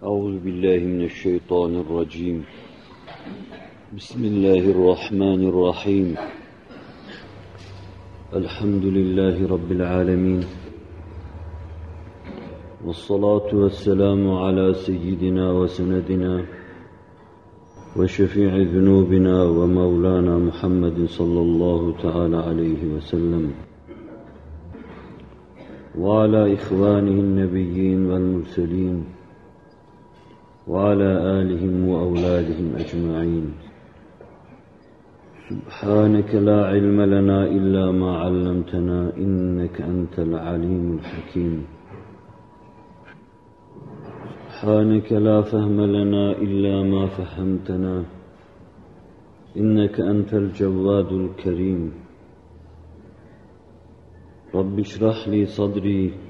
أعوذ بالله من الشيطان الرجيم. بسم الله الرحمن الرحيم. الحمد لله رب العالمين. والصلاة والسلام على سيدنا وسندنا وشفيع ذنوبنا ومولانا محمد صلى الله تعالى عليه وسلم. وعلى إخوانه النبيين والمرسلين وعلى آلهم وأولادهم أجمعين. سبحانك لا علم لنا إلا ما علمتنا إنك أنت العليم الحكيم. سبحانك لا فهم لنا إلا ما فهمتنا إنك أنت الجواد الكريم. رب اشرح لي صدري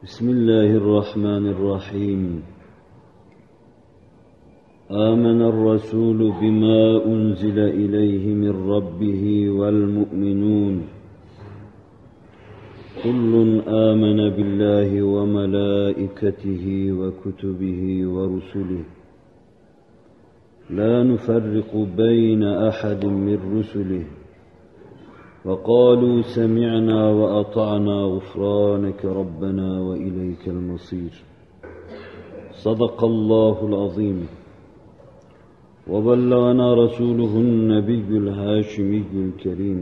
بسم الله الرحمن الرحيم. آمن الرسول بما أنزل إليه من ربه والمؤمنون. كل آمن بالله وملائكته وكتبه ورسله. لا نفرق بين أحد من رسله. وقالوا سمعنا وأطعنا غفرانك ربنا وإليك المصير. صدق الله العظيم. وبلغنا رسوله النبي الهاشمي الكريم.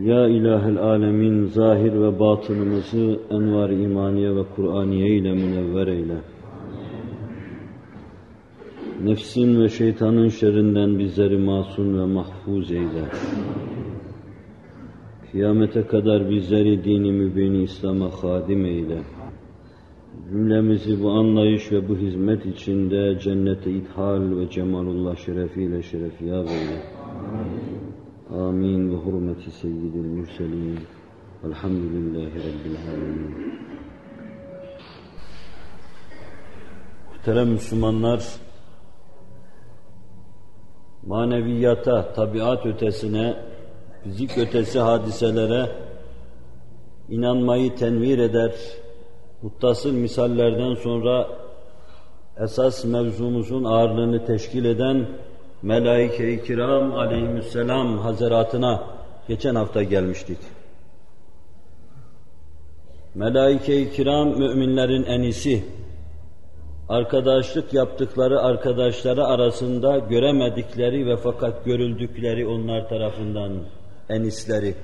Ya İlahel Alemin zahir ve batınımızı envar imaniye ile münevver eyle. Nefsin ve şeytanın şerrinden bizleri masum ve mahfuz eyle. Kıyamete kadar bizleri dini mübini İslam'a hadim eyle. Cümlemizi bu anlayış ve bu hizmet içinde cennete ithal ve cemalullah şerefiyle şerefiyab eyle. Amin ve hurmeti seyyidil mürselin. Elhamdülillahi Rabbil alemin. Muhterem Müslümanlar, maneviyata, tabiat ötesine, fizik ötesi hadiselere inanmayı tenvir eder. Muttasıl misallerden sonra esas mevzumuzun ağırlığını teşkil eden Melaike-i Kiram aleyhisselam hazaratına geçen hafta gelmiştik. Melaike-i Kiram müminlerin en iyisi, arkadaşlık yaptıkları arkadaşları arasında göremedikleri ve fakat görüldükleri onlar tarafından enisleri.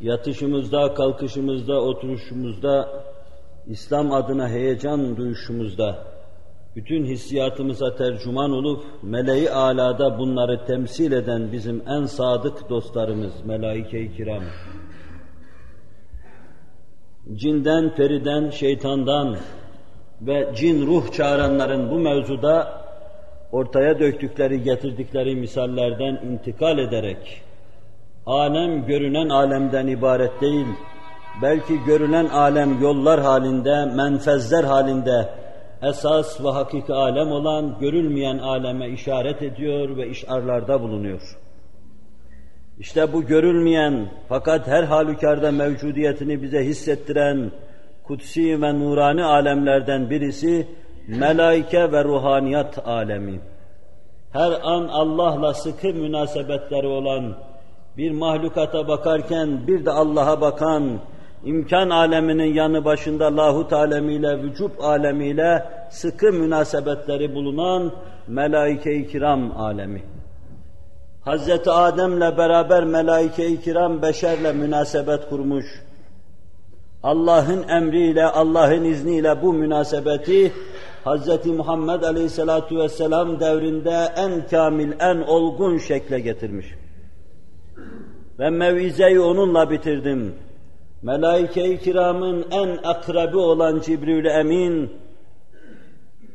Yatışımızda, kalkışımızda, oturuşumuzda, İslam adına heyecan duyuşumuzda, bütün hissiyatımıza tercüman olup meleği alada bunları temsil eden bizim en sadık dostlarımız melaike-i kiram. Cinden, periden, şeytandan ve cin ruh çağıranların bu mevzuda ortaya döktükleri, getirdikleri misallerden intikal ederek alem görünen alemden ibaret değil, belki görünen alem yollar halinde, menfezler halinde esas ve hakiki alem olan görülmeyen aleme işaret ediyor ve işarlarda bulunuyor. İşte bu görülmeyen fakat her halükarda mevcudiyetini bize hissettiren kutsi ve nurani alemlerden birisi melaike ve ruhaniyat alemi. Her an Allah'la sıkı münasebetleri olan bir mahlukata bakarken bir de Allah'a bakan, imkan aleminin yanı başında lahut alemiyle, vücub alemiyle sıkı münasebetleri bulunan melaike-i kiram alemi. Hazreti Adem'le beraber melaike-i kiram beşerle münasebet kurmuş. Allah'ın emriyle, Allah'ın izniyle bu münasebeti Hz. Muhammed Aleyhisselatu Vesselam devrinde en kamil, en olgun şekle getirmiş. Ve mevizeyi onunla bitirdim. Melaike-i kiramın en akrabi olan Cibril Emin,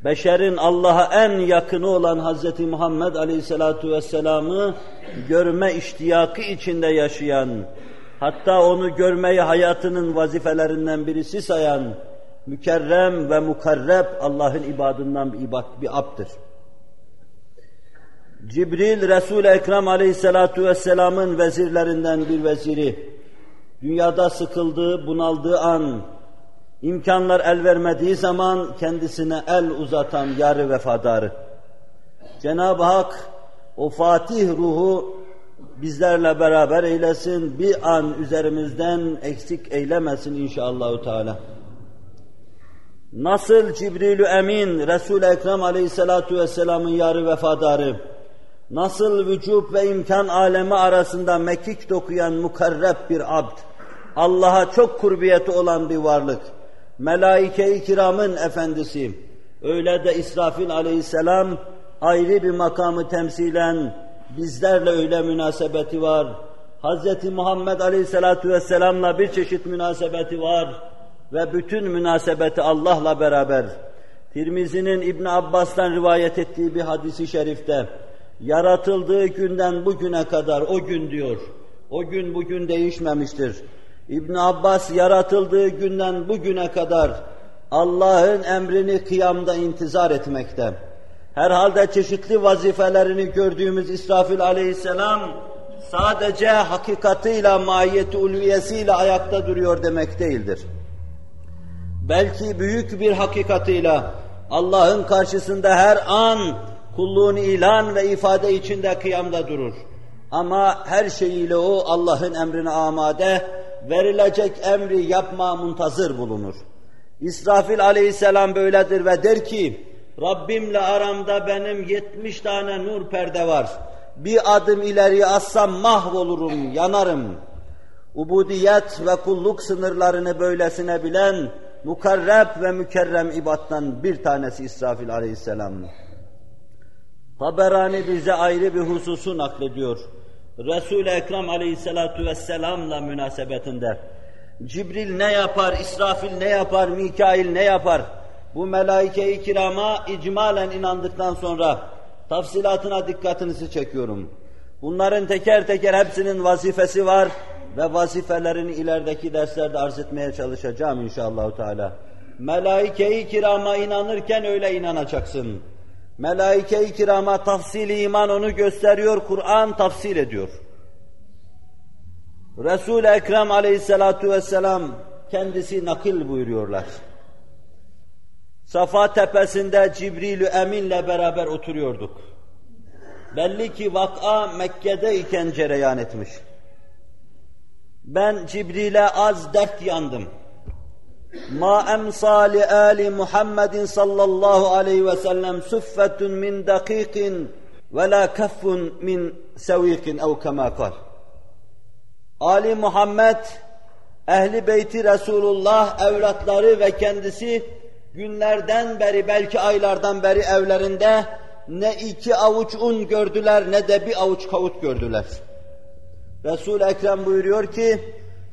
beşerin Allah'a en yakını olan Hz. Muhammed Aleyhisselatu Vesselam'ı görme iştiyakı içinde yaşayan, hatta onu görmeyi hayatının vazifelerinden birisi sayan, mükerrem ve mukarreb Allah'ın ibadından bir, ibad, bir abdır. Cibril, Resul-i Ekrem Aleyhisselatu Vesselam'ın vezirlerinden bir veziri, dünyada sıkıldığı, bunaldığı an, imkanlar el vermediği zaman kendisine el uzatan yarı vefadarı. Cenab-ı Hak o Fatih ruhu bizlerle beraber eylesin, bir an üzerimizden eksik eylemesin inşallahü teala. Nasıl Cibril-ü Emin, Resul-i Ekrem aleyhissalatu vesselamın yarı vefadarı, nasıl vücub ve imkan alemi arasında mekik dokuyan mukarreb bir abd, Allah'a çok kurbiyeti olan bir varlık, melaike-i kiramın efendisi, öyle de İsrafil aleyhisselam ayrı bir makamı temsilen bizlerle öyle münasebeti var. Hz. Muhammed aleyhisselatu vesselamla bir çeşit münasebeti var ve bütün münasebeti Allah'la beraber. Tirmizi'nin İbn Abbas'tan rivayet ettiği bir hadisi şerifte yaratıldığı günden bugüne kadar o gün diyor. O gün bugün değişmemiştir. İbn Abbas yaratıldığı günden bugüne kadar Allah'ın emrini kıyamda intizar etmekte. Herhalde çeşitli vazifelerini gördüğümüz İsrafil aleyhisselam sadece hakikatıyla, mahiyeti ulviyesiyle ayakta duruyor demek değildir. Belki büyük bir hakikatıyla Allah'ın karşısında her an kulluğunu ilan ve ifade içinde kıyamda durur. Ama her şeyiyle o Allah'ın emrine amade, verilecek emri yapma muntazır bulunur. İsrafil aleyhisselam böyledir ve der ki, Rabbimle aramda benim yetmiş tane nur perde var. Bir adım ileri assam mahvolurum, yanarım. Ubudiyet ve kulluk sınırlarını böylesine bilen, mukarreb ve mükerrem ibadtan bir tanesi İsrafil aleyhisselam. Taberani bize ayrı bir hususu naklediyor. Resul-i Ekrem aleyhissalatu vesselamla münasebetinde. Cibril ne yapar, İsrafil ne yapar, Mikail ne yapar? Bu melaike-i kirama icmalen inandıktan sonra tafsilatına dikkatinizi çekiyorum. Bunların teker teker hepsinin vazifesi var ve vazifelerini ilerideki derslerde arz etmeye çalışacağım inşallah Teala. Melaike-i kirama inanırken öyle inanacaksın. Melaike-i kirama tafsili iman onu gösteriyor, Kur'an tafsil ediyor. Resul-i Ekrem aleyhissalatu vesselam kendisi nakil buyuruyorlar. Safa tepesinde Cibril-ü Emin'le beraber oturuyorduk. Belli ki vak'a Mekke'de iken cereyan etmiş. Ben Cibril'e az dert yandım. Ma emsa li ali Muhammedin sallallahu aleyhi ve sellem suffetun min dakikin ve la keffun min sevikin ev kema kal. Ali Muhammed, ehli beyti Resulullah, evlatları ve kendisi günlerden beri, belki aylardan beri evlerinde ne iki avuç un gördüler ne de bir avuç kavut gördüler. Resul-i Ekrem buyuruyor ki,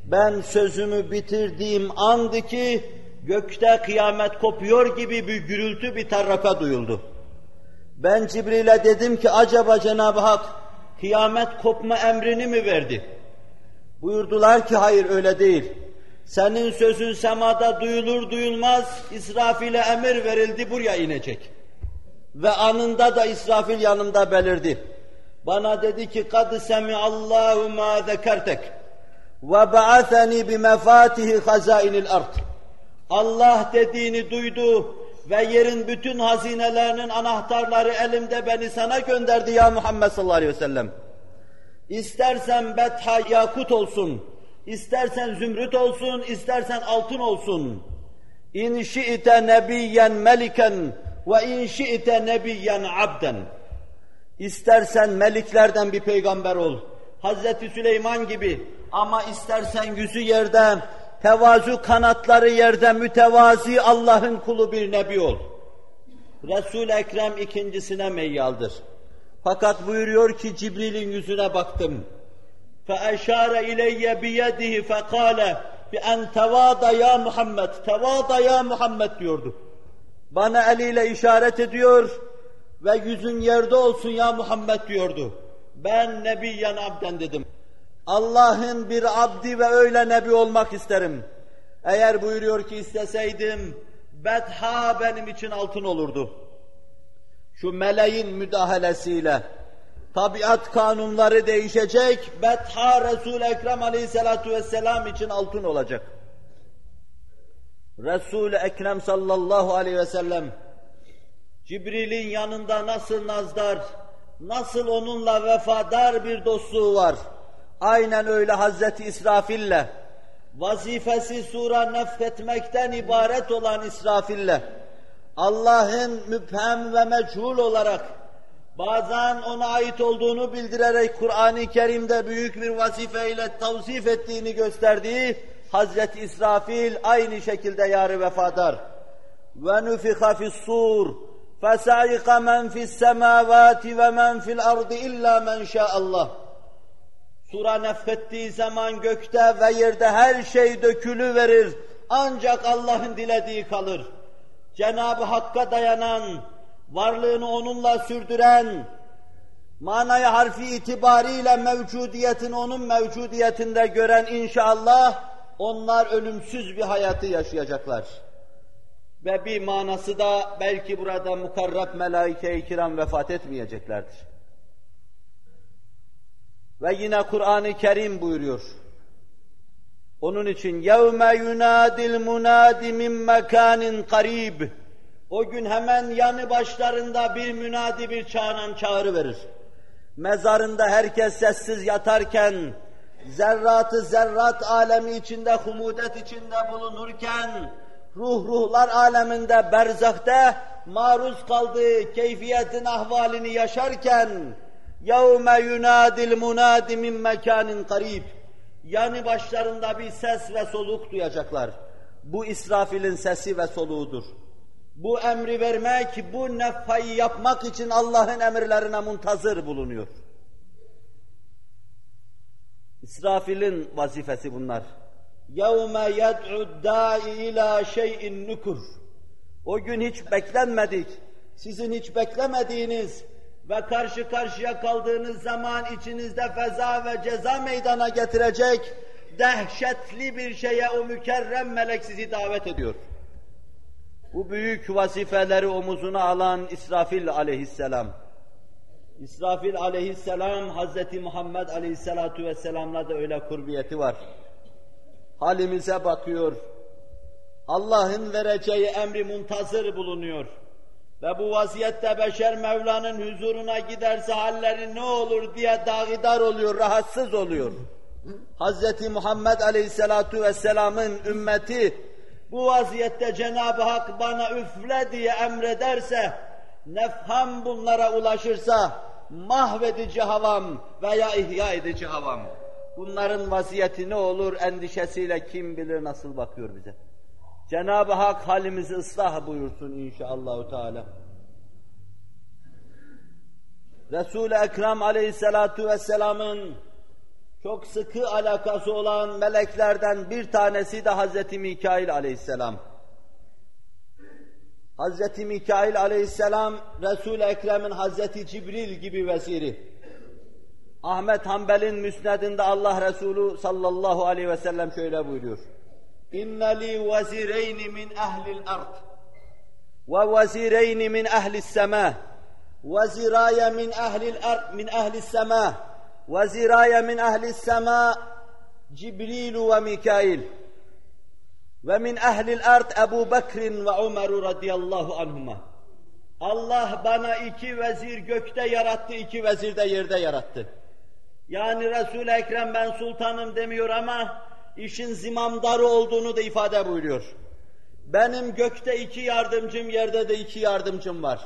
ben sözümü bitirdiğim andı ki gökte kıyamet kopuyor gibi bir gürültü bir tarraka duyuldu. Ben Cibril'e dedim ki acaba Cenab-ı Hak kıyamet kopma emrini mi verdi? Buyurdular ki hayır öyle değil. Senin sözün semada duyulur duyulmaz İsrafil'e emir verildi buraya inecek. Ve anında da İsrafil yanımda belirdi. Bana dedi ki kad semi'allahu ma zekertek ve ba'athani bi mefatihi hazainil ard. Allah dediğini duydu ve yerin bütün hazinelerinin anahtarları elimde beni sana gönderdi ya Muhammed sallallahu aleyhi ve sellem. İstersen betha yakut olsun, istersen zümrüt olsun, istersen altın olsun. İn şi'te nebiyyen meliken ve in şi'te nebiyyen abden. İstersen meliklerden bir peygamber ol. Hazreti Süleyman gibi ama istersen yüzü yerde, tevazu kanatları yerde mütevazi Allah'ın kulu bir nebi ol. Resul-i Ekrem ikincisine meyyaldır. Fakat buyuruyor ki Cibril'in yüzüne baktım. فَاَشَارَ اِلَيَّ بِيَدِهِ فَقَالَ بِاَنْ تَوَاضَ ya Muhammed, tevada ya Muhammed diyordu. Bana eliyle işaret ediyor ve yüzün yerde olsun ya Muhammed diyordu. Ben nebiyyen abden dedim. Allah'ın bir abdi ve öyle nebi olmak isterim. Eğer buyuruyor ki isteseydim, Betha benim için altın olurdu. Şu meleğin müdahalesiyle, tabiat kanunları değişecek, Betha Resul-i Ekrem aleyhissalatu vesselam için altın olacak. Resul-i Ekrem sallallahu aleyhi ve sellem, Cibril'in yanında nasıl nazdar, nasıl onunla vefadar bir dostluğu var. Aynen öyle Hazreti İsrafil'le, vazifesi sura nefretmekten ibaret olan İsrafil'le, Allah'ın müphem ve meçhul olarak, bazen ona ait olduğunu bildirerek Kur'an-ı Kerim'de büyük bir vazifeyle tavsif ettiğini gösterdiği Hazreti İsrafil aynı şekilde yarı vefadar. Ve nufiha fis-sur فَسَعِقَ مَنْ فِي السَّمَاوَاتِ وَمَنْ فِي الْأَرْضِ اِلَّا مَنْ شَاءَ اللّٰهِ Sura nefrettiği zaman gökte ve yerde her şey dökülü verir. Ancak Allah'ın dilediği kalır. Cenab-ı Hakk'a dayanan, varlığını onunla sürdüren, manayı harfi itibariyle mevcudiyetin onun mevcudiyetinde gören inşallah, onlar ölümsüz bir hayatı yaşayacaklar. Ve bir manası da belki burada mukarrab melaike-i kiram vefat etmeyeceklerdir. Ve yine Kur'an-ı Kerim buyuruyor. Onun için يَوْمَ يُنَادِ الْمُنَادِ مِنْ مَكَانٍ قَرِيبٍ O gün hemen yanı başlarında bir münadi bir çağıran çağrı verir. Mezarında herkes sessiz yatarken, zerratı zerrat alemi içinde, humudet içinde bulunurken, ruh ruhlar aleminde, berzahte maruz kaldığı keyfiyetin ahvalini yaşarken, يَوْمَ يُنَادِ الْمُنَادِ مِنْ مَكَانٍ قَرِيبٍ Yanı başlarında bir ses ve soluk duyacaklar. Bu İsrafil'in sesi ve soluğudur. Bu emri vermek, bu nefayı yapmak için Allah'ın emirlerine muntazır bulunuyor. İsrafil'in vazifesi bunlar. يَوْمَ يَدْعُ الدَّاءِ اِلَى شَيْءٍ نُكُرٍ O gün hiç beklenmedik, sizin hiç beklemediğiniz ve karşı karşıya kaldığınız zaman içinizde feza ve ceza meydana getirecek dehşetli bir şeye o mükerrem melek sizi davet ediyor. Bu büyük vazifeleri omuzuna alan İsrafil aleyhisselam. İsrafil aleyhisselam Hazreti Muhammed aleyhisselatu vesselamla da öyle kurbiyeti var. Halimize bakıyor. Allah'ın vereceği emri muntazır bulunuyor. Ve bu vaziyette beşer Mevla'nın huzuruna giderse halleri ne olur diye dağidar oluyor, rahatsız oluyor. Hz. Muhammed Aleyhisselatu Vesselam'ın ümmeti bu vaziyette Cenab-ı Hak bana üfle diye emrederse, nefham bunlara ulaşırsa, mahvedici havam veya ihya edici havam. Bunların vaziyeti ne olur endişesiyle kim bilir nasıl bakıyor bize. Cenab-ı Hak halimizi ıslah buyursun inşallahü teala. Resul-i Ekrem aleyhissalatu vesselamın çok sıkı alakası olan meleklerden bir tanesi de Hazreti Mikail aleyhisselam. Hazreti Mikail aleyhisselam Resul-i Ekrem'in Hazreti Cibril gibi veziri. Ahmet Hanbel'in müsnedinde Allah Resulü sallallahu aleyhi ve sellem şöyle buyuruyor. İnne li vezireyni min ehlil ard ve vezireyni min ehlis sema وزراي من أهل الأرض من أهل السماء وزراي من أهل السماء جبريل وميكائيل ومن أهل الأرض أبو بكر وعمر رضي الله عنهما Allah bana iki vezir gökte yarattı, iki vezir de yerde yarattı. Yani Resul-i Ekrem ben sultanım demiyor ama işin zimamdarı olduğunu da ifade buyuruyor. Benim gökte iki yardımcım, yerde de iki yardımcım var.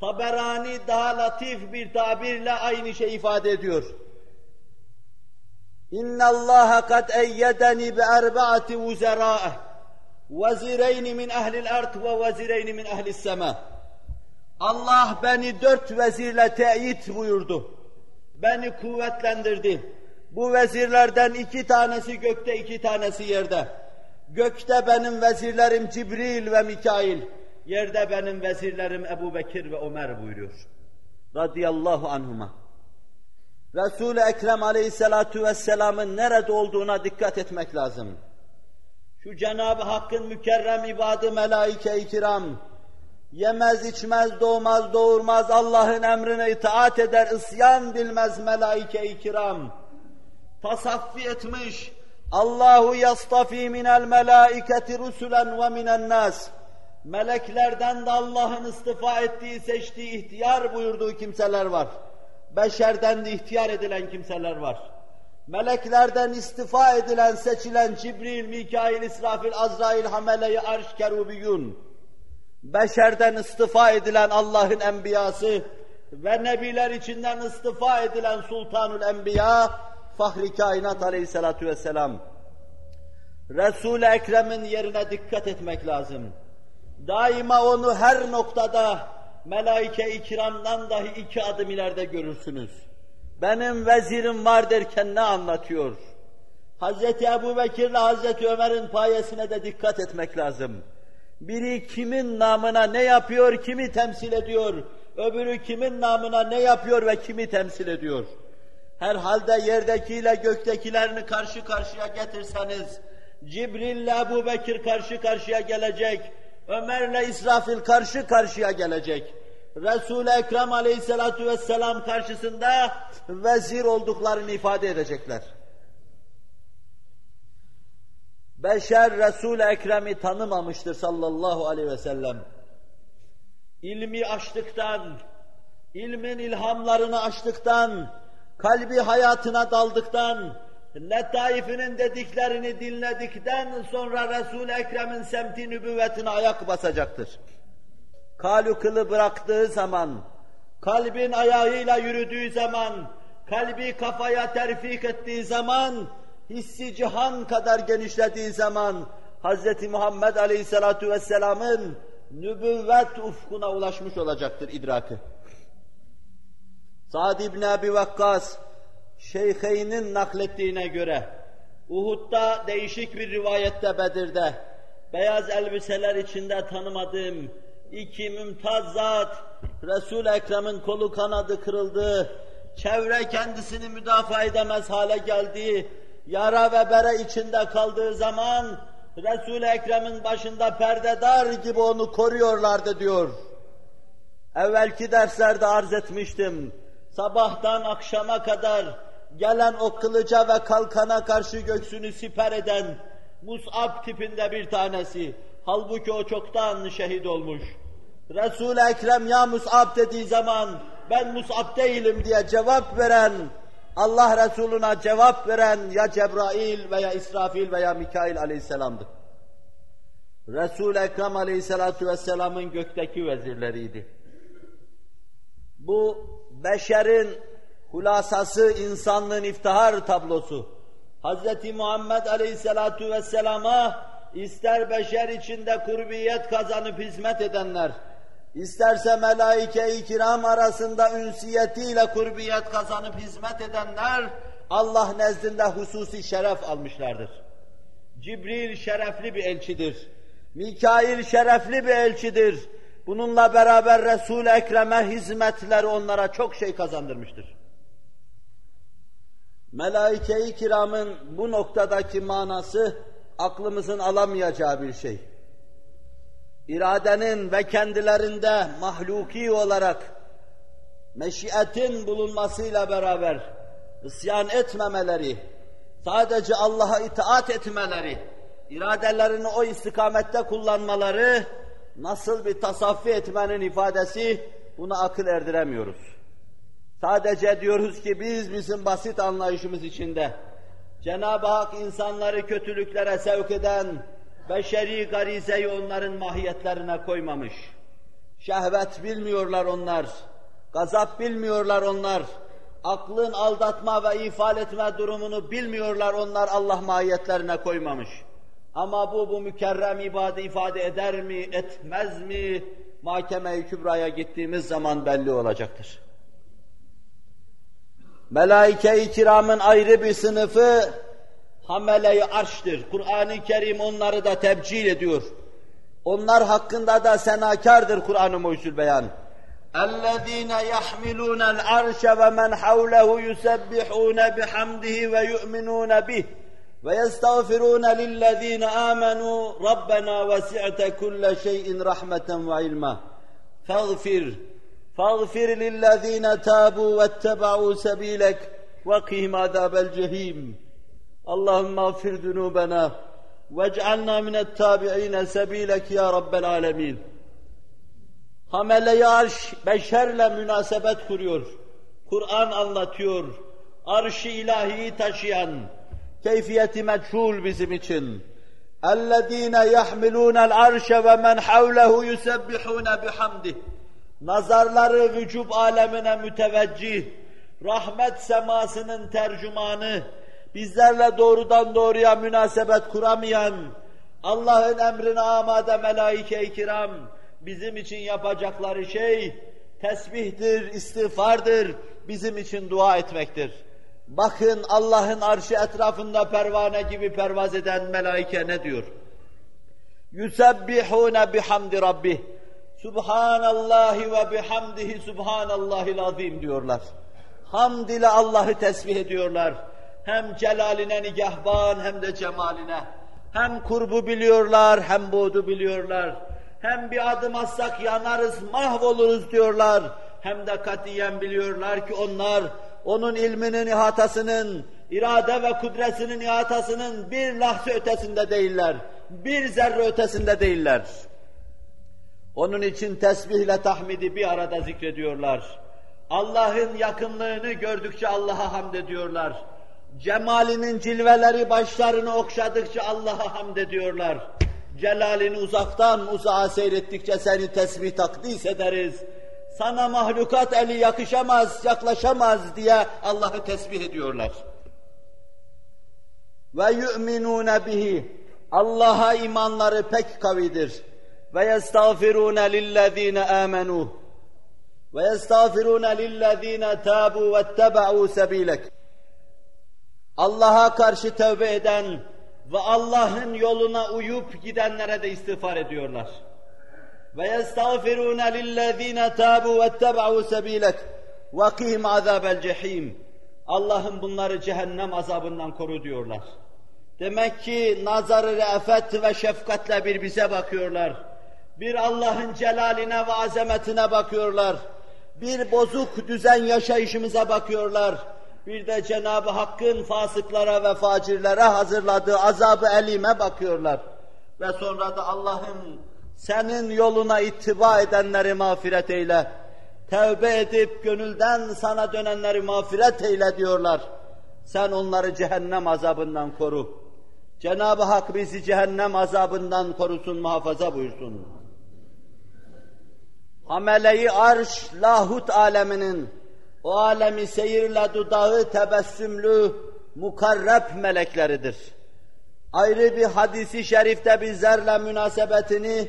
Taberani daha latif bir tabirle aynı şey ifade ediyor. İnna Allah kad eyyedeni bi erbaati vuzera'eh. Vezireyni min ehlil ard ve vezireyni min ehlis sema. Allah beni dört vezirle teyit buyurdu. Beni kuvvetlendirdi. Bu vezirlerden iki tanesi gökte, iki tanesi yerde. Gökte benim vezirlerim Cibril ve Mikail. Yerde benim vezirlerim Ebu Bekir ve Ömer buyuruyor. Radiyallahu anhuma. Resul-i Ekrem aleyhissalatu vesselamın nerede olduğuna dikkat etmek lazım. Şu Cenab-ı Hakk'ın mükerrem ibadı melaike-i kiram, yemez içmez doğmaz doğurmaz Allah'ın emrine itaat eder isyan bilmez melaike-i kiram, tasaffi etmiş, Allahu yastafi minel melaiketi rusulen ve minen nas. Meleklerden de Allah'ın istifa ettiği, seçtiği, ihtiyar buyurduğu kimseler var. Beşerden de ihtiyar edilen kimseler var. Meleklerden istifa edilen, seçilen Cibril, Mikail, İsrafil, Azrail, Hamele-i Arş, Kerubiyun. Beşerden istifa edilen Allah'ın enbiyası ve nebiler içinden istifa edilen Sultanul Enbiya, Fahri Kainat Aleyhisselatü Vesselam. Resul-i Ekrem'in yerine dikkat etmek lazım. Daima onu her noktada melaike-i kiramdan dahi iki adım ileride görürsünüz. Benim vezirim var derken ne anlatıyor? Hazreti Ebu Bekir ile Hazreti Ömer'in payesine de dikkat etmek lazım. Biri kimin namına ne yapıyor, kimi temsil ediyor. Öbürü kimin namına ne yapıyor ve kimi temsil ediyor. Herhalde yerdekiyle göktekilerini karşı karşıya getirseniz, Cibril ile Ebu Bekir karşı karşıya gelecek, Ömer'le İsrafil karşı karşıya gelecek. Resul-i Ekrem aleyhissalatu vesselam karşısında vezir olduklarını ifade edecekler. Beşer Resul-i Ekrem'i tanımamıştır sallallahu aleyhi ve sellem. İlmi açtıktan, ilmin ilhamlarını açtıktan, kalbi hayatına daldıktan, letaifinin dediklerini dinledikten sonra Resul-i Ekrem'in semti nübüvvetine ayak basacaktır. Kalu kılı bıraktığı zaman, kalbin ayağıyla yürüdüğü zaman, kalbi kafaya terfik ettiği zaman, hissi cihan kadar genişlediği zaman, Hz. Muhammed Aleyhisselatü Vesselam'ın nübüvvet ufkuna ulaşmış olacaktır idrakı. Sa'd ibn Abi Vakkas, Şeyheynin naklettiğine göre, Uhud'da değişik bir rivayette Bedir'de, beyaz elbiseler içinde tanımadığım iki mümtaz zat, Resul-i Ekrem'in kolu kanadı kırıldı, çevre kendisini müdafaa edemez hale geldi, yara ve bere içinde kaldığı zaman, Resul-i Ekrem'in başında perdedar gibi onu koruyorlardı diyor. Evvelki derslerde arz etmiştim. Sabahtan akşama kadar gelen o kılıca ve kalkana karşı göksünü siper eden Mus'ab tipinde bir tanesi. Halbuki o çoktan şehit olmuş. Resul-i Ekrem ya Mus'ab dediği zaman ben Mus'ab değilim diye cevap veren, Allah Resuluna cevap veren ya Cebrail veya İsrafil veya Mikail aleyhisselamdı. Resul-i Ekrem aleyhissalatu vesselamın gökteki vezirleriydi. Bu beşerin hulasası, insanlığın iftihar tablosu. Hz. Muhammed aleyhissalatu vesselama ister beşer içinde kurbiyet kazanıp hizmet edenler, isterse melaike-i kiram arasında ünsiyetiyle kurbiyet kazanıp hizmet edenler, Allah nezdinde hususi şeref almışlardır. Cibril şerefli bir elçidir. Mikail şerefli bir elçidir. Bununla beraber Resul-i Ekrem'e hizmetleri onlara çok şey kazandırmıştır. Melaike-i kiramın bu noktadaki manası aklımızın alamayacağı bir şey. İradenin ve kendilerinde mahluki olarak meşiyetin bulunmasıyla beraber isyan etmemeleri, sadece Allah'a itaat etmeleri, iradelerini o istikamette kullanmaları nasıl bir tasaffi etmenin ifadesi bunu akıl erdiremiyoruz. Sadece diyoruz ki biz bizim basit anlayışımız içinde Cenab-ı Hak insanları kötülüklere sevk eden beşeri garizeyi onların mahiyetlerine koymamış. Şehvet bilmiyorlar onlar, gazap bilmiyorlar onlar, aklın aldatma ve ifade etme durumunu bilmiyorlar onlar Allah mahiyetlerine koymamış. Ama bu, bu mükerrem ibadet ifade eder mi, etmez mi? Mahkeme-i Kübra'ya gittiğimiz zaman belli olacaktır. Melaike-i kiramın ayrı bir sınıfı hamele-i arştır. Kur'an-ı Kerim onları da tebcil ediyor. Onlar hakkında da senakardır Kur'an-ı Mucizül Beyan. اَلَّذ۪ينَ يَحْمِلُونَ الْعَرْشَ وَمَنْ حَوْلَهُ يُسَبِّحُونَ بِحَمْدِهِ وَيُؤْمِنُونَ بِهِ وَيَسْتَغْفِرُونَ لِلَّذ۪ينَ آمَنُوا رَبَّنَا وَسِعْتَ كُلَّ شَيْءٍ رَحْمَةً وَعِلْمًا فَاغْفِرْ فَاغْفِرْ لِلَّذ۪ينَ تَابُوا وَاتَّبَعُوا سَب۪يلَكَ وَقِهِمْ عَذَابَ الْجَحِيمِ اللهم اغفر ذنوبنا واجعلنا من التابعين سبيلك ya Rabbel Alemin. Hamele-i arş beşerle münasebet kuruyor. Kur'an anlatıyor. Arş-ı ilahiyi taşıyan, keyfiyeti meçhul bizim için. اَلَّذ۪ينَ يَحْمِلُونَ الْعَرْشَ وَمَنْ حَوْلَهُ يُسَبِّحُونَ بِحَمْدِهِ Nazarları vücub alemine müteveccih, rahmet semasının tercümanı, bizlerle doğrudan doğruya münasebet kuramayan, Allah'ın emrine amade melaike-i kiram, bizim için yapacakları şey, tesbihtir, istiğfardır, bizim için dua etmektir. Bakın Allah'ın arşı etrafında pervane gibi pervaz eden melaike ne diyor? يُسَبِّحُونَ bihamdi rabbih. Subhanallahi ve bihamdihi subhanallahil azim diyorlar. Hamd ile Allah'ı tesbih ediyorlar. Hem celaline nigahban hem de cemaline. Hem kurbu biliyorlar hem buğdu biliyorlar. Hem bir adım atsak yanarız, mahvoluruz diyorlar. Hem de katiyen biliyorlar ki onlar onun ilminin ihatasının, irade ve kudresinin ihatasının bir lahze ötesinde değiller. Bir zerre ötesinde değiller. Onun için tesbihle tahmidi bir arada zikrediyorlar. Allah'ın yakınlığını gördükçe Allah'a hamd ediyorlar. Cemalinin cilveleri başlarını okşadıkça Allah'a hamd ediyorlar. Celalini uzaktan uzağa seyrettikçe seni tesbih takdis ederiz. Sana mahlukat eli yakışamaz, yaklaşamaz diye Allah'ı tesbih ediyorlar. Ve yu'minune bihi. Allah'a imanları pek kavidir. Lillezine amenu. Ve yestağfirune lillezine tabu vettebe'u sebilek. Allah'a karşı tövbe eden ve Allah'ın yoluna uyup gidenlere de istiğfar ediyorlar. Lillezine tabu vettebe'u sebilek ve qihim azabel cehim. Allah'ın bunları cehennem azabından koru diyorlar. Demek ki nazarı re'fet ve şefkatle bir bize bakıyorlar. Bir Allah'ın celaline ve azametine bakıyorlar. Bir bozuk düzen yaşayışımıza bakıyorlar. Bir de Cenab-ı Hakk'ın fasıklara ve facirlere hazırladığı azabı elime bakıyorlar. Ve sonra da Allah'ın senin yoluna ittiba edenleri mağfiret eyle. Tevbe edip gönülden sana dönenleri mağfiret eyle diyorlar. Sen onları cehennem azabından koru. Cenab-ı Hak bizi cehennem azabından korusun, muhafaza buyursun. Hamele-i arş, lahut aleminin, o alemi seyirle dudağı tebessümlü, mukarreb melekleridir. Ayrı bir hadisi şerifte bizlerle münasebetini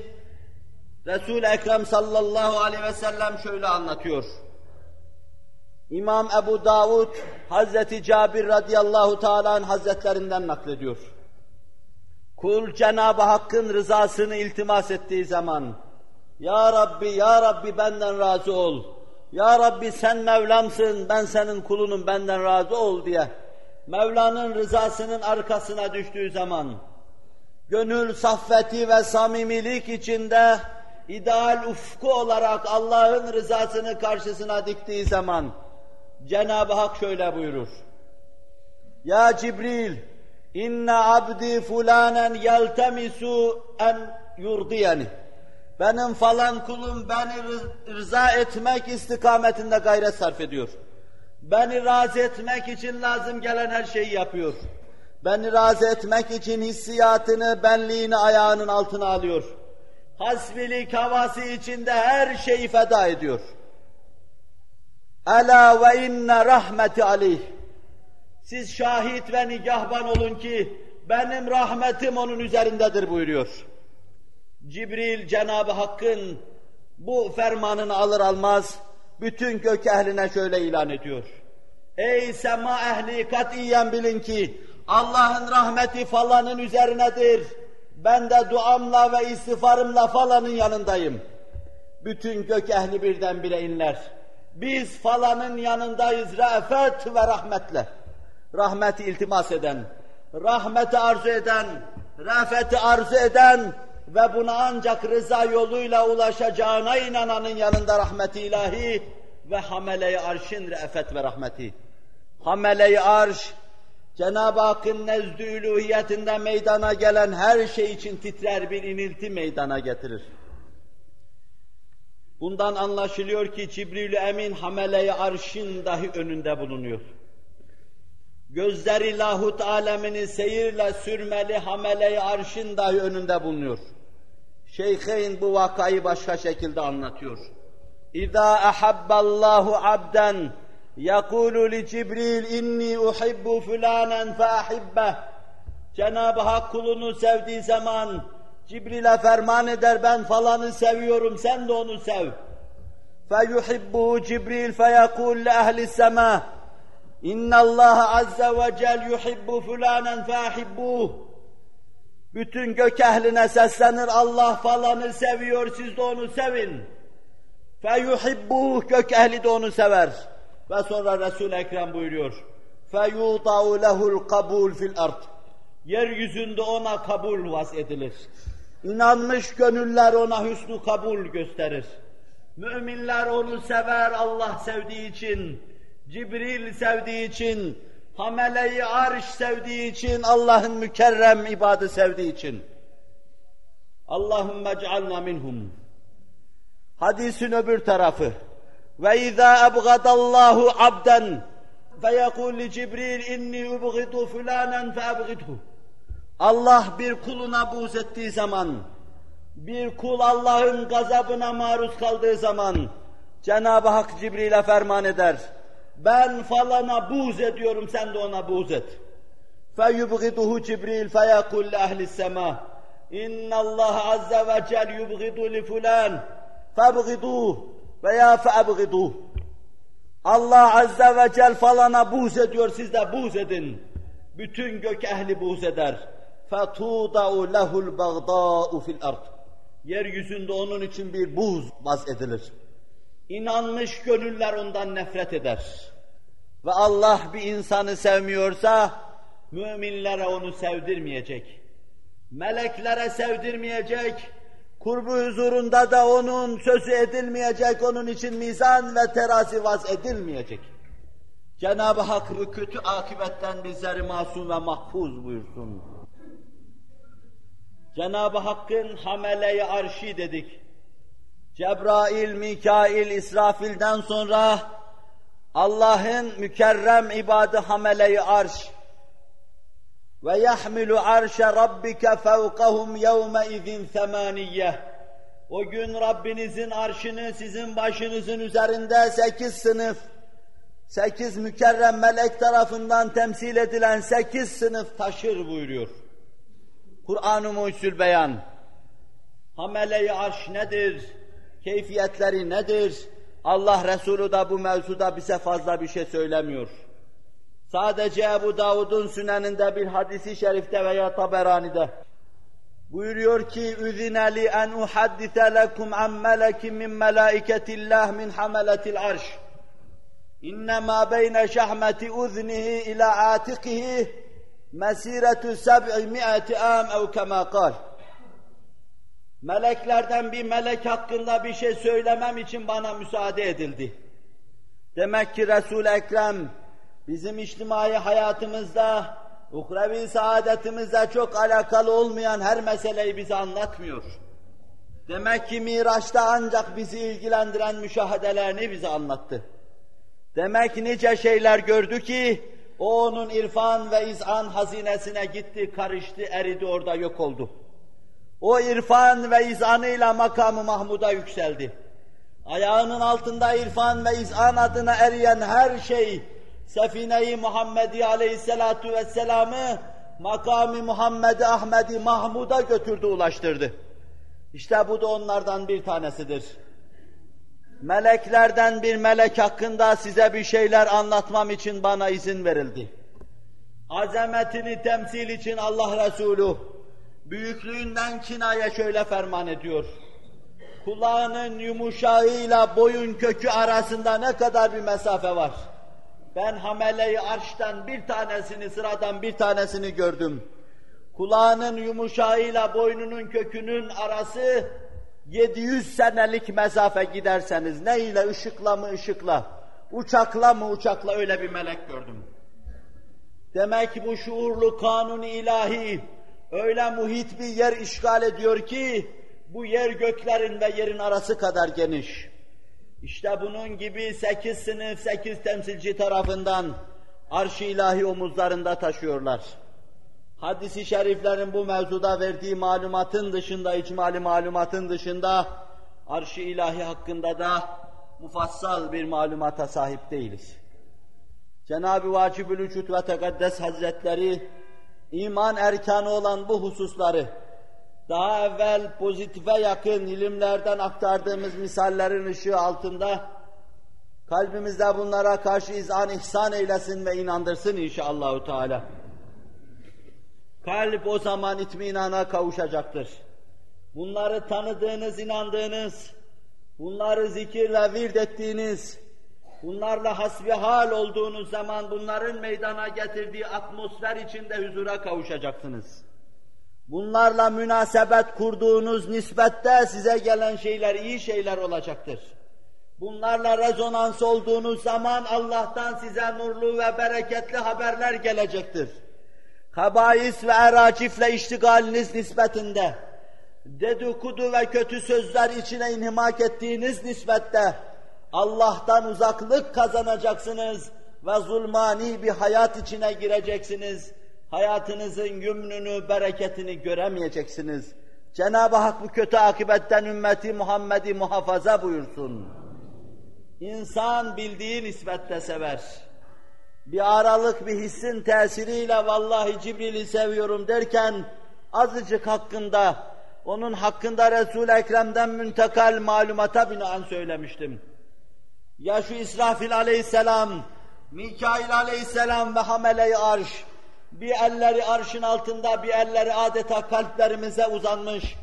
Resul-i Ekrem sallallahu aleyhi ve sellem şöyle anlatıyor. İmam Ebu Davud Hazreti Cabir radıyallahu teala hazretlerinden naklediyor. Kul Cenab-ı Hakk'ın rızasını iltimas ettiği zaman Ya Rabbi, Ya Rabbi benden razı ol. Ya Rabbi sen Mevlamsın, ben senin kulunum, benden razı ol diye Mevla'nın rızasının arkasına düştüğü zaman gönül saffeti ve samimilik içinde ideal ufku olarak Allah'ın rızasını karşısına diktiği zaman Cenab-ı Hak şöyle buyurur. Ya Cibril, inne abdi fulanen yeltemisu en yurdiyeni. Benim falan kulum beni rıza etmek istikametinde gayret sarf ediyor. Beni razı etmek için lazım gelen her şeyi yapıyor. Beni razı etmek için hissiyatını, benliğini ayağının altına alıyor. Hasbilik havası içinde her şeyi feda ediyor. Ela ve inne rahmeti aleyh. Siz şahit ve nigahban olun ki benim rahmetim onun üzerindedir buyuruyor. Cibril Cenab-ı Hakk'ın bu fermanını alır almaz bütün gök ehline şöyle ilan ediyor. Ey sema ehli katiyen bilin ki Allah'ın rahmeti falanın üzerinedir. Ben de duamla ve istiğfarımla falanın yanındayım. Bütün gök ehli birdenbire inler. Biz falanın yanındayız re'fet ve rahmetle. Rahmeti iltimas eden, rahmeti arzu eden, re'feti arzu eden ve buna ancak rıza yoluyla ulaşacağına inananın yanında rahmeti ilahi ve hamele-i arşın re'fet ve rahmeti. Hamele-i arş, Cenab-ı Hakk'ın nezdü meydana gelen her şey için titrer bir inilti meydana getirir. Bundan anlaşılıyor ki Cibril-i Emin hamele-i arşın dahi önünde bulunuyor. Gözleri lahut alemini seyirle sürmeli hamele-i arşın dahi önünde bulunuyor. Şeyheyn bu vakayı başka şekilde anlatıyor. İza ahabballahu abden يقول لCibril inni uhibbu fulanen feahibbeh Cenab-ı Hak kulunu sevdiği zaman Cibril'e ferman eder ben falanı seviyorum sen de onu sev. فَيُحِبُّهُ Cibril فَيَقُولُ لَأَهْلِ السَّمَاءِ اِنَّ اللّٰهَ عَزَّ وَجَلْ يُحِبُّ فُلَانًا فَاحِبُّهُ Bütün gök ehline seslenir Allah falanı seviyor siz de onu sevin. فَيُحِبُّهُ Gök ehli de onu sever. Ve sonra Resul-i Ekrem buyuruyor. فَيُوْطَعُ لَهُ الْقَبُولِ fil ard. Yeryüzünde ona kabul vaz edilir. İnanmış gönüller ona hüsnü kabul gösterir. Müminler onu sever Allah sevdiği için, Cibril sevdiği için, Hamele-i Arş sevdiği için, Allah'ın mükerrem ibadı sevdiği için. Allahümme cealna minhum. Hadisin öbür tarafı. Ve izâ ebgadallahu abden feyekul li Cibril inni ubgidu fulanen feebgidhu. Allah bir kuluna buğz ettiği zaman, bir kul Allah'ın gazabına maruz kaldığı zaman, Cenab-ı Hak Cibril'e ferman eder Ben falana buğz ediyorum, sen de ona buğz et. فَيُبْغِدُهُ Cibril فَيَقُلْ لَأَهْلِ السَّمَاءِ اِنَّ اللّٰهَ عَزَّ وَجَلْ يُبْغِدُ لِفُلَانِ فَابْغِدُوهُ veya فَابْغِدُوهُ Allah Azze ve Cel falana buğz ediyor, siz de buğz edin. Bütün gök ehli buğz eder. فَتُوضَعُ لَهُ الْبَغْضَاءُ fil ard. Yeryüzünde onun için bir buz vaz edilir. İnanmış gönüller ondan nefret eder. Ve Allah bir insanı sevmiyorsa, müminlere onu sevdirmeyecek. Meleklere sevdirmeyecek, kurbu huzurunda da onun sözü edilmeyecek, onun için mizan ve terazi vaz edilmeyecek. Cenab-ı Hak bu kötü akibetten bizleri masum ve mahfuz buyursun. Cenab-ı Hakk'ın hamele-i arşi dedik. Cebrail, Mikail, İsrafil'den sonra Allah'ın mükerrem ibadı hamele-i arş ve yahmilu arşe rabbike fevkahum yevme izin semaniye o gün Rabbinizin arşını sizin başınızın üzerinde sekiz sınıf, sekiz mükerrem melek tarafından temsil edilen sekiz sınıf taşır buyuruyor. Kur'an-ı Muhsul Beyan. Hamele-i arş nedir? Keyfiyetleri nedir? Allah Resulü da bu mevzuda bize fazla bir şey söylemiyor. Sadece Ebu Davud'un süneninde bir hadisi şerifte veya Taberani'de buyuruyor ki اُذِنَ لِي اَنْ اُحَدِّثَ لَكُمْ عَنْ مَلَكٍ مِنْ مَلَائِكَةِ اللّٰهِ مِنْ حَمَلَةِ الْعَرْشِ اِنَّمَا بَيْنَ شَحْمَةِ اُذْنِهِ اِلَى عَاتِقِهِ mesiretu seb'i mi'ati am ev kema kal. Meleklerden bir melek hakkında bir şey söylemem için bana müsaade edildi. Demek ki Resul-i Ekrem bizim içtimai hayatımızda, uhrevi saadetimizde çok alakalı olmayan her meseleyi bize anlatmıyor. Demek ki Miraç'ta ancak bizi ilgilendiren müşahedelerini bize anlattı. Demek nice şeyler gördü ki o onun irfan ve izan hazinesine gitti, karıştı, eridi, orada yok oldu. O irfan ve izanıyla makamı Mahmud'a yükseldi. Ayağının altında irfan ve izan adına eriyen her şey, Sefine-i Muhammedi aleyhissalatu vesselam'ı makamı Muhammed Ahmedi Mahmud'a götürdü, ulaştırdı. İşte bu da onlardan bir tanesidir. Meleklerden bir melek hakkında size bir şeyler anlatmam için bana izin verildi. Azametini temsil için Allah Resulü büyüklüğünden kinaye şöyle ferman ediyor. Kulağının yumuşağıyla boyun kökü arasında ne kadar bir mesafe var. Ben hameleyi arştan bir tanesini, sıradan bir tanesini gördüm. Kulağının yumuşağıyla boynunun kökünün arası 700 senelik mesafe giderseniz ne ile ışıkla mı ışıkla, uçakla mı uçakla öyle bir melek gördüm. Demek bu şuurlu kanun ilahi öyle muhit bir yer işgal ediyor ki bu yer göklerin ve yerin arası kadar geniş. İşte bunun gibi sekiz sınıf, sekiz temsilci tarafından arş-ı ilahi omuzlarında taşıyorlar. Hadis-i şeriflerin bu mevzuda verdiği malumatın dışında, icmali malumatın dışında arş-ı ilahi hakkında da mufassal bir malumata sahip değiliz. Cenab-ı Vacibül Vücut ve Tekaddes Hazretleri iman erkanı olan bu hususları daha evvel pozitife yakın ilimlerden aktardığımız misallerin ışığı altında kalbimizde bunlara karşı izan ihsan eylesin ve inandırsın inşallahü teala. Kalp o zaman itminana kavuşacaktır. Bunları tanıdığınız, inandığınız, bunları zikir ve vird ettiğiniz, bunlarla hasbihal olduğunuz zaman bunların meydana getirdiği atmosfer içinde huzura kavuşacaksınız. Bunlarla münasebet kurduğunuz nispette size gelen şeyler iyi şeyler olacaktır. Bunlarla rezonans olduğunuz zaman Allah'tan size nurlu ve bereketli haberler gelecektir. Habais ve eracifle iştigaliniz nispetinde, dedikodu ve kötü sözler içine inhimak ettiğiniz nispette Allah'tan uzaklık kazanacaksınız ve zulmani bir hayat içine gireceksiniz hayatınızın yümnünü, bereketini göremeyeceksiniz. Cenab-ı Hak bu kötü akibetten ümmeti Muhammed'i muhafaza buyursun. İnsan bildiği nisbette sever. Bir aralık bir hissin tesiriyle vallahi Cibril'i seviyorum derken azıcık hakkında, onun hakkında Resul-i Ekrem'den müntekal malumata binaen söylemiştim. Ya şu İsrafil aleyhisselam, Mikail aleyhisselam ve Hamele-i Arş, bir elleri arşın altında, bir elleri adeta kalplerimize uzanmış,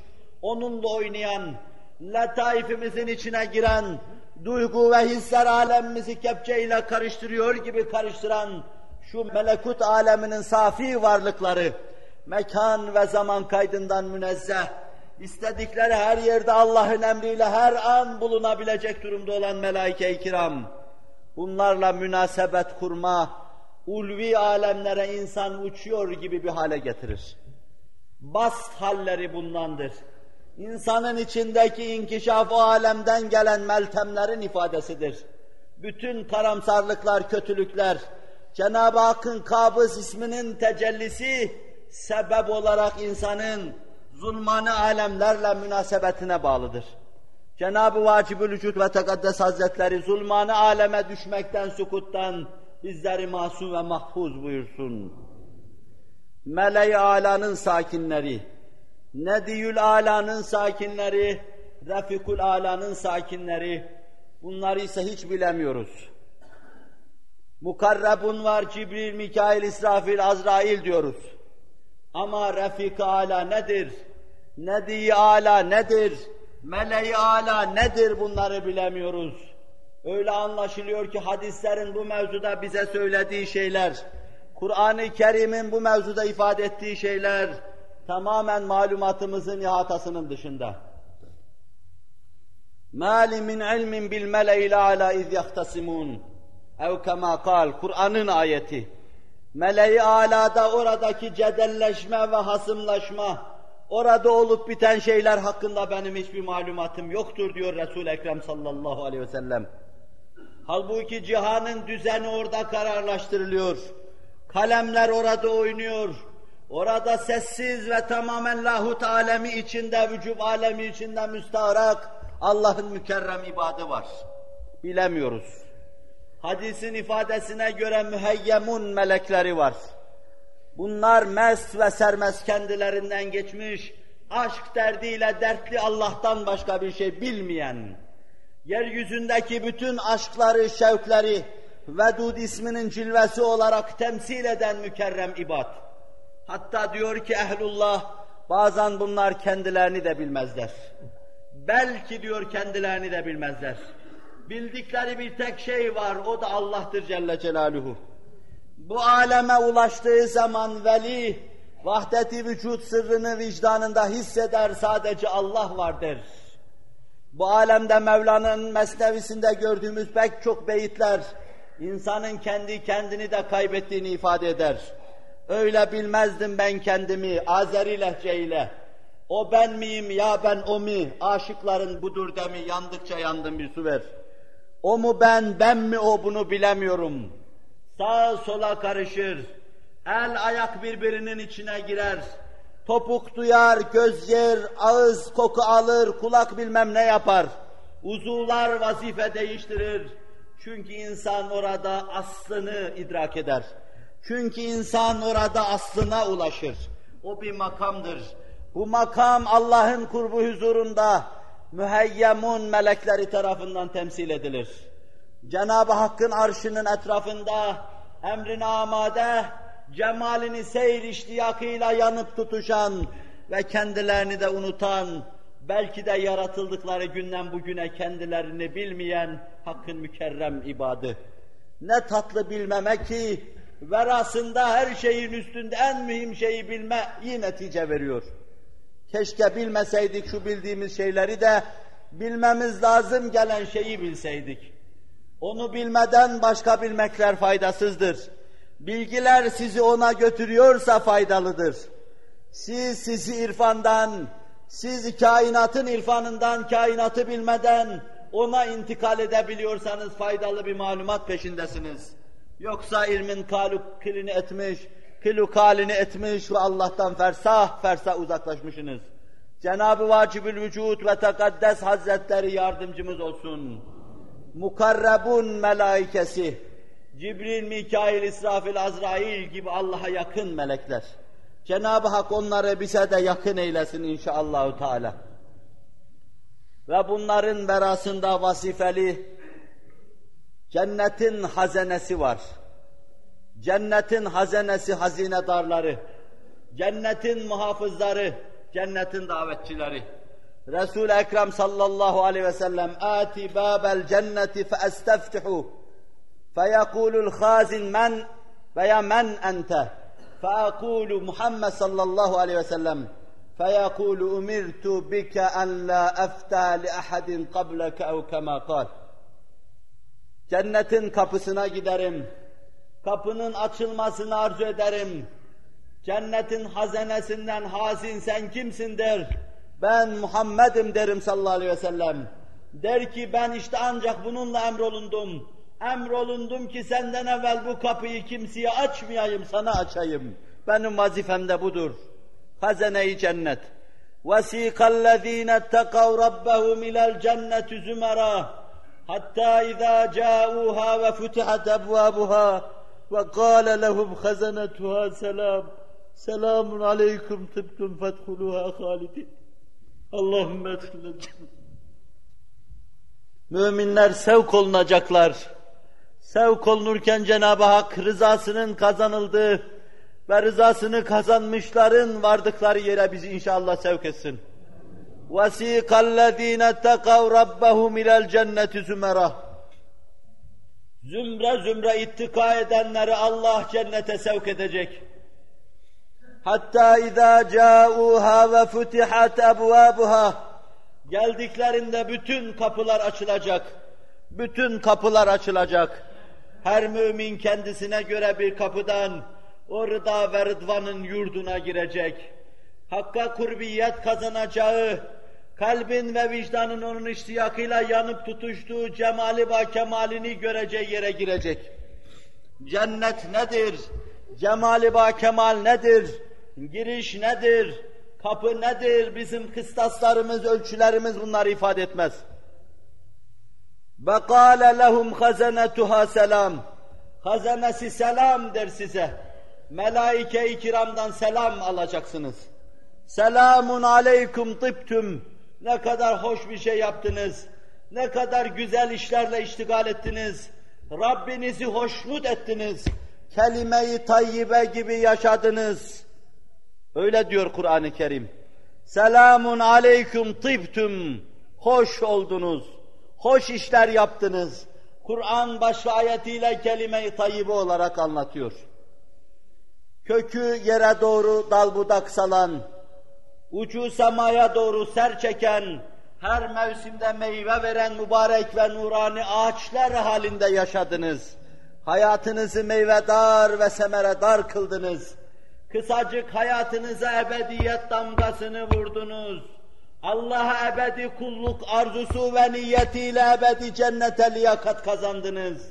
onunla oynayan, letaifimizin içine giren, duygu ve hisler alemimizi kepçeyle karıştırıyor gibi karıştıran şu melekut aleminin safi varlıkları, mekan ve zaman kaydından münezzeh, istedikleri her yerde Allah'ın emriyle her an bulunabilecek durumda olan melaike-i kiram, bunlarla münasebet kurma, ulvi alemlere insan uçuyor gibi bir hale getirir. Bast halleri bundandır. İnsanın içindeki inkişaf o alemden gelen meltemlerin ifadesidir. Bütün karamsarlıklar, kötülükler, Cenab-ı Hakk'ın kabız isminin tecellisi sebep olarak insanın zulmanı alemlerle münasebetine bağlıdır. Cenab-ı Vacibül Vücut ve Tekaddes Hazretleri zulmanı aleme düşmekten, sukuttan, bizleri masum ve mahfuz buyursun. Mele-i Ala'nın sakinleri, Nediyül Ala'nın sakinleri, Rafikul Ala'nın sakinleri, bunları ise hiç bilemiyoruz. Mukarrabun var, Cibril, Mikail, İsrafil, Azrail diyoruz. Ama Refik Ala nedir? Nedi Ala nedir? Mele-i Ala nedir bunları bilemiyoruz. Öyle anlaşılıyor ki hadislerin bu mevzuda bize söylediği şeyler, Kur'an-ı Kerim'in bu mevzuda ifade ettiği şeyler tamamen malumatımızın ihatasının dışında. مَالِ مِنْ عِلْمٍ بِالْمَلَئِ الْعَلَى اِذْ يَخْتَسِمُونَ Ev kema kal, Kur'an'ın ayeti. Meleği alada oradaki cedelleşme ve hasımlaşma, orada olup biten şeyler hakkında benim hiçbir malumatım yoktur diyor Resul-i Ekrem sallallahu aleyhi ve sellem. Halbuki cihanın düzeni orada kararlaştırılıyor. Kalemler orada oynuyor. Orada sessiz ve tamamen lahut alemi içinde, vücub alemi içinde müstaharak Allah'ın mükerrem ibadı var. Bilemiyoruz. Hadisin ifadesine göre müheyyemun melekleri var. Bunlar mest ve sermest kendilerinden geçmiş, aşk derdiyle dertli Allah'tan başka bir şey bilmeyen, yeryüzündeki bütün aşkları, şevkleri Vedud isminin cilvesi olarak temsil eden mükerrem ibad. Hatta diyor ki ehlullah, bazen bunlar kendilerini de bilmezler. Belki diyor kendilerini de bilmezler. Bildikleri bir tek şey var, o da Allah'tır Celle Celaluhu. Bu aleme ulaştığı zaman veli, vahdeti vücut sırrını vicdanında hisseder, sadece Allah vardır. Bu alemde Mevla'nın mesnevisinde gördüğümüz pek çok beyitler, insanın kendi kendini de kaybettiğini ifade eder. Öyle bilmezdim ben kendimi Azeri lehçeyle. O ben miyim ya ben o mi? Aşıkların budur demi yandıkça yandım bir su ver. O mu ben, ben mi o bunu bilemiyorum. Sağa sola karışır. El ayak birbirinin içine girer. Topuk duyar, göz yer, ağız koku alır, kulak bilmem ne yapar. Uzuvlar vazife değiştirir. Çünkü insan orada aslını idrak eder. Çünkü insan orada aslına ulaşır. O bir makamdır. Bu makam Allah'ın kurbu huzurunda müheyyemun melekleri tarafından temsil edilir. Cenab-ı Hakk'ın arşının etrafında emrin amade, cemalini seyir iştiyakıyla yanıp tutuşan ve kendilerini de unutan, belki de yaratıldıkları günden bugüne kendilerini bilmeyen Hakk'ın mükerrem ibadı. Ne tatlı bilmeme ki, verasında her şeyin üstünde en mühim şeyi bilme iyi netice veriyor. Keşke bilmeseydik şu bildiğimiz şeyleri de bilmemiz lazım gelen şeyi bilseydik. Onu bilmeden başka bilmekler faydasızdır. Bilgiler sizi ona götürüyorsa faydalıdır. Siz sizi irfandan, siz kainatın irfanından, kainatı bilmeden ona intikal edebiliyorsanız faydalı bir malumat peşindesiniz. Yoksa ilmin kaluk kilini etmiş, kilukalini etmiş ve Allah'tan fersah fersah uzaklaşmışsınız. Cenab-ı Vacibül Vücud ve Tekaddes Hazretleri yardımcımız olsun. Mukarrebun melaikesi, Cibril, Mikail, İsrafil, Azrail gibi Allah'a yakın melekler. Cenab-ı Hak onları bize de yakın eylesin inşallahü teala. Ve bunların berasında vazifeli cennetin hazenesi var. Cennetin hazenesi, hazinedarları, cennetin muhafızları, cennetin davetçileri. Resul-i Ekrem sallallahu aleyhi ve sellem ati babel cenneti fe esteftihu feyekulul khazin men veya men ente feekulu Muhammed sallallahu aleyhi ve sellem فيقول أمرت بك أن لا أفتى لأحد قبلك أو كما قال Cennetin kapısına giderim. Kapının açılmasını arzu ederim. Cennetin hazenesinden hazin sen kimsin der. Ben Muhammed'im derim sallallahu aleyhi ve sellem. Der ki ben işte ancak bununla emrolundum. Emrolundum ki senden evvel bu kapıyı kimseye açmayayım, sana açayım. Benim vazifem de budur. Hazene-i cennet. وَسِيقَ الَّذ۪ينَ اتَّقَوْا رَبَّهُمْ اِلَى الْجَنَّةِ زُمَرًا حتى إذا جاءوها وفتحت أبوابها وقال لهم خزنتها سلام سلام عليكم طبتم فادخلوها خالدين Allahümme edhilne Müminler sevk olunacaklar. Sevk olunurken Cenab-ı Hak rızasının kazanıldığı ve rızasını kazanmışların vardıkları yere bizi inşallah sevk etsin. وَسِيقَ الَّذ۪ينَ اتَّقَوْا رَبَّهُمْ اِلَى الْجَنَّةِ زُمَرًا Zümre zümre ittika edenleri Allah cennete sevk edecek. Hatta izâ câûhâ ve futihat ebvâbuhâ Geldiklerinde bütün kapılar açılacak. Bütün kapılar açılacak. Her mümin kendisine göre bir kapıdan o rıda ve rıdvanın yurduna girecek. Hakka kurbiyet kazanacağı, kalbin ve vicdanın onun iştiyakıyla yanıp tutuştuğu cemali ba kemalini göreceği yere girecek. Cennet nedir? Cemali ba kemal nedir? Giriş nedir? Kapı nedir? Bizim kıstaslarımız, ölçülerimiz bunları ifade etmez. وَقَالَ لَهُمْ خَزَنَتُهَا selam. Hazenesi selam der size. Melaike-i kiramdan selam alacaksınız. Selamun aleykum tıptüm. ne kadar hoş bir şey yaptınız. Ne kadar güzel işlerle iştigal ettiniz. Rabbinizi hoşnut ettiniz. Kelime-i tayyibe gibi yaşadınız. Öyle diyor Kur'an-ı Kerim. Selamun aleyküm tıbtüm. Hoş oldunuz. Hoş işler yaptınız. Kur'an baş ayetiyle kelime-i tayyibe olarak anlatıyor. Kökü yere doğru dal budak salan, ucu semaya doğru ser çeken, her mevsimde meyve veren mübarek ve nurani ağaçlar halinde yaşadınız. Hayatınızı meyvedar ve semeredar kıldınız. Kısacık hayatınıza ebediyet damgasını vurdunuz. Allah'a ebedi kulluk arzusu ve niyetiyle ebedi cennete liyakat kazandınız.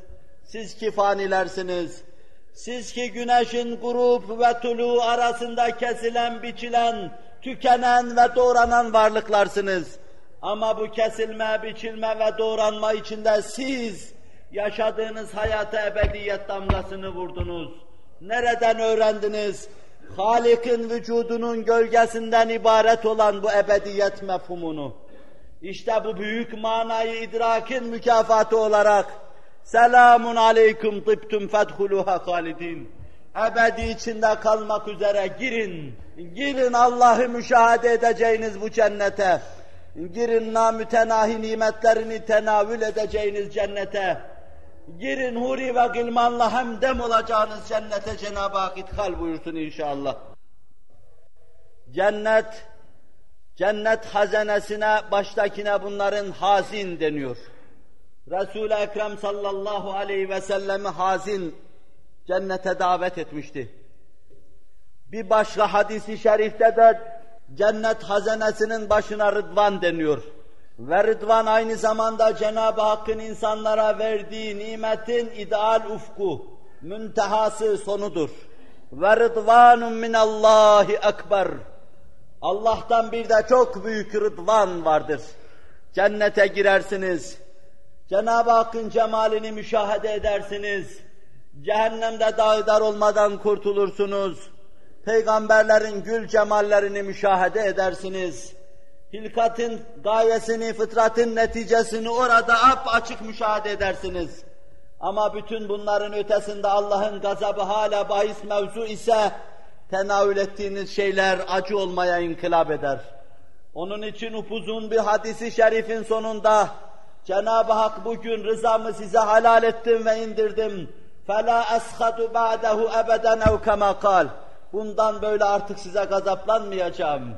Siz ki fanilersiniz. Siz ki güneşin grup ve tulu arasında kesilen, biçilen, tükenen ve doğranan varlıklarsınız. Ama bu kesilme, biçilme ve doğranma içinde siz yaşadığınız hayata ebediyet damgasını vurdunuz. Nereden öğrendiniz? Halik'in vücudunun gölgesinden ibaret olan bu ebediyet mefhumunu. İşte bu büyük manayı idrakin mükafatı olarak Selamun aleyküm tıptüm fedhuluha halidin. Ebedi içinde kalmak üzere girin. Girin Allah'ı müşahede edeceğiniz bu cennete. Girin namütenahi nimetlerini tenavül edeceğiniz cennete. Girin huri ve gılmanla hemdem olacağınız cennete Cenab-ı Hak ithal buyursun inşallah. Cennet, cennet hazenesine, baştakine bunların hazin deniyor. Resul-i Ekrem sallallahu aleyhi ve sellemi hazin cennete davet etmişti. Bir başka hadisi şerifte de cennet hazenesinin başına rıdvan deniyor. Ve rıdvan aynı zamanda Cenab-ı Hakk'ın insanlara verdiği nimetin ideal ufku, müntehası sonudur. Ve rıdvanun minallahi ekber. Allah'tan bir de çok büyük rıdvan vardır. Cennete girersiniz. Cenab-ı Hakk'ın cemalini müşahede edersiniz. Cehennemde dağdar olmadan kurtulursunuz. Peygamberlerin gül cemallerini müşahede edersiniz hilkatın gayesini, fıtratın neticesini orada ap açık müşahede edersiniz. Ama bütün bunların ötesinde Allah'ın gazabı hala bahis mevzu ise tenavül ettiğiniz şeyler acı olmaya inkılap eder. Onun için upuzun bir hadisi şerifin sonunda Cenab-ı Hak bugün rızamı size halal ettim ve indirdim. فَلَا أَسْخَدُ بَعْدَهُ اَبَدًا اَوْ كَمَا قَالٍ Bundan böyle artık size gazaplanmayacağım